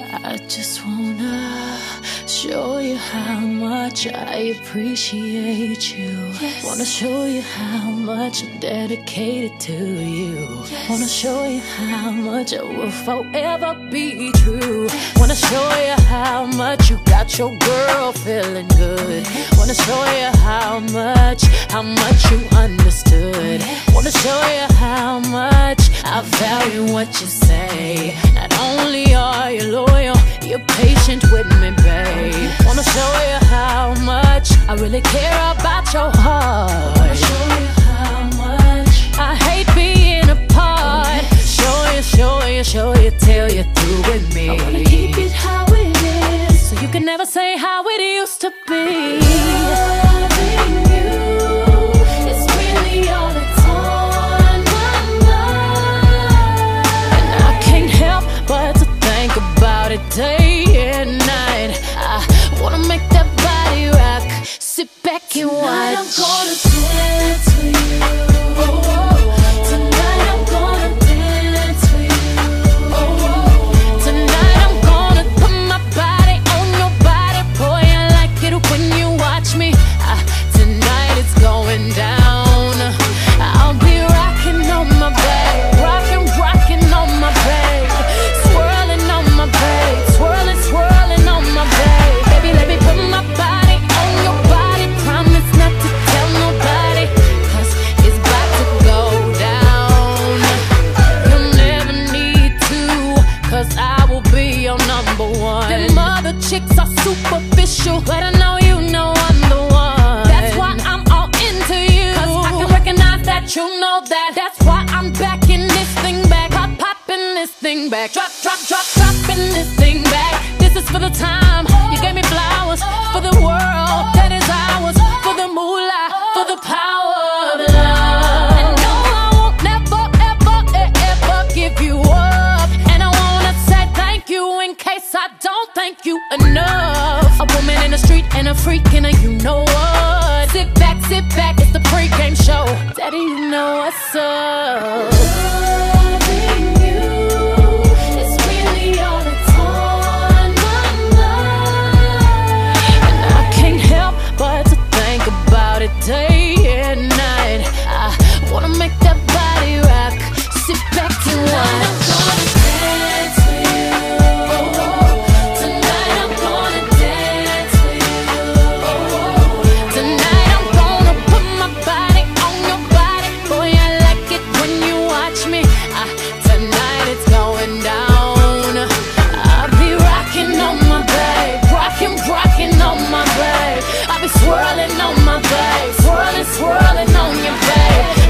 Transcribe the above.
I just wanna show you how much I appreciate you. Yes. Wanna show you how much I'm dedicated to you. Yes. Wanna show you how much I will forever be true. Wanna show you how much you got your girl feeling good. Wanna show you how much, how much you understood. Wanna show you how much I value what you say. Not only are you loyal, patient with me, babe. Wanna show you how much I really care about your heart. Wanna show you how much I hate being apart. Show you, show you, show you till you're through with me. I wanna keep it how it is. So you can never say how it used to be. Chicks are superficial, but I know you know I'm the one. That's why I'm all into you. Cause I can recognize that you know that. That's why I'm backing this thing back. Pop, popping this thing back. Drop, drop, drop, dropping this thing back. This is for the time. You gave me flowers for the world don't you enough. A woman in the street and a freak and a you know what. Sit back, sit back, it's the pregame show. Daddy, you know what's up. my back. Swirling, swirling on your face.